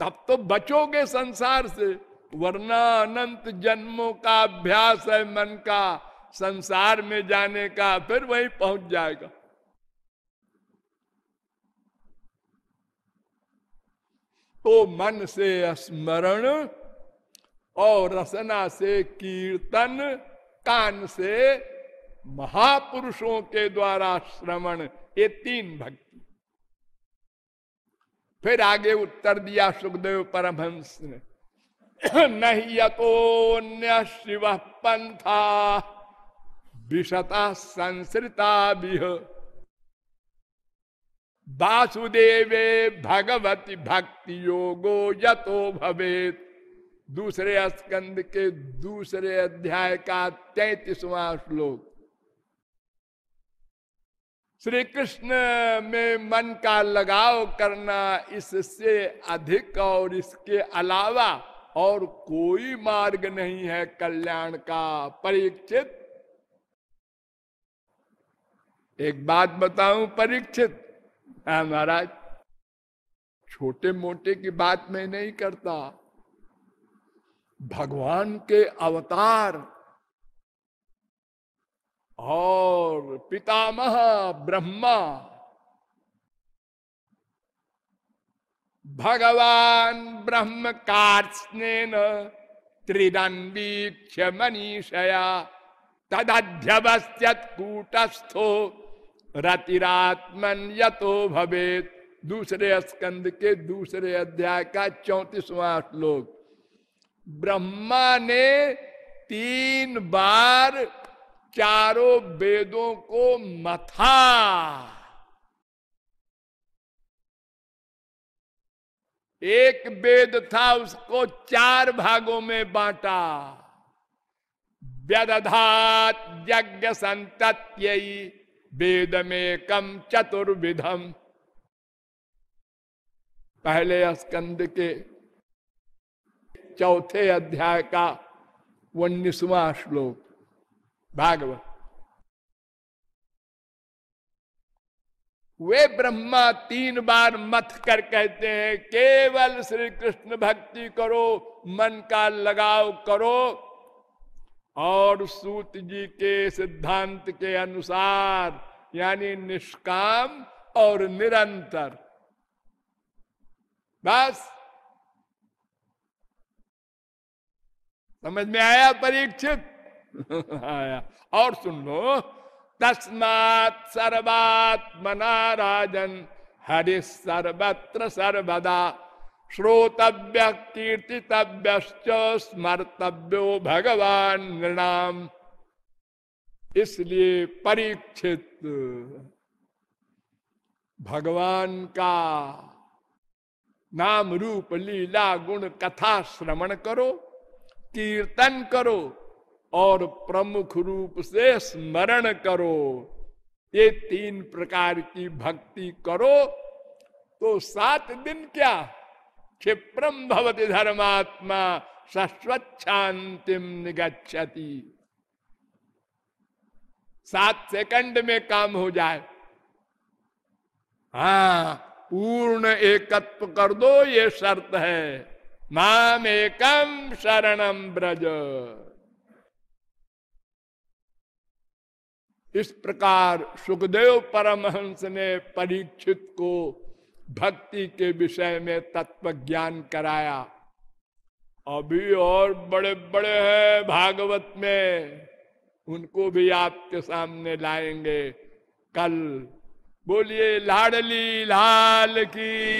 तब तो बचोगे संसार से, वरना अनंत जन्मों का अभ्यास है मन का। संसार में जाने का, फिर वहीं पहुँच जाएगा। तो मन से स्मरण और रसना से कीर्तन कान से महापुरुषों के द्वारा श्रवण, ये तीन भक्ति। फिर आगे उत्तर दिया सुखदेव परमहंस ने। नहीं यतोन्य शिव पंथा, विशता संसृता बिह वासुदेवे भगवती भक्ति योगो यतो भवेत। दूसरे स्कंद के दूसरे अध्याय का तैतीसवां श्लोक। श्री कृष्ण में मन का लगाव करना इससे अधिक और इसके अलावा और कोई मार्ग नहीं है कल्याण का, परीक्षित। एक बात बताऊँ परीक्षित हाँ महाराज, छोटे मोटे की बात मैं नहीं करता। भगवान के अवतार। और पितामह ब्रह्मा। भगवान ब्रह्म कार्स्नेन त्रिदंवीक्ष मनीषया तदध्यवस्थ्यत कूटस्थो रतिरात्मन यतो भवेत। दूसरे स्कंद के दूसरे अध्याय का चौतीसवां श्लोक। ब्रह्मा ने तीन बार चारों वेदों को मथा। एक वेद था, उसको चार भागों में बांटा। व्यदधात यज्ञ संतत्य वेद में कम चतुर्विधम। पहले स्कंद के चौथे अध्याय का उन्नीसवा श्लोक, भागवत। वे ब्रह्मा तीन बार मथ कर कहते हैं, केवल श्री कृष्ण भक्ति करो, मन का लगाव करो। और सूत जी के सिद्धांत के अनुसार, यानी निष्काम और निरंतर। बस समझ में आया परीक्षित? आया। और सुन लो, तस्मात सर्वात्मना राजन हरि सर्वत्र सर्वदा श्रोतव्य कीर्तितव्य स्मर्तव्यो भगवान नृणाम। इसलिए परीक्षित, भगवान का नाम रूप लीला गुण कथा श्रवण करो कीर्तन करो और प्रमुख रूप से स्मरण करो। ये तीन प्रकार की भक्ति करो तो सात दिन क्या? क्षिप्रम भवती धर्मात्मा शांतिम निगछति सात सेकंड में काम हो जाए। हा, पूर्ण एकत्व कर दो, ये शर्त है। माम एकम शरणम ब्रज। इस प्रकार सुखदेव परमहंस ने परीक्षित को भक्ति के विषय में तत्व ज्ञान कराया। अभी और बड़े बड़े हैं भागवत में। उनको भी आपके सामने लाएँगे कल। बोलिए, लाडली लाल की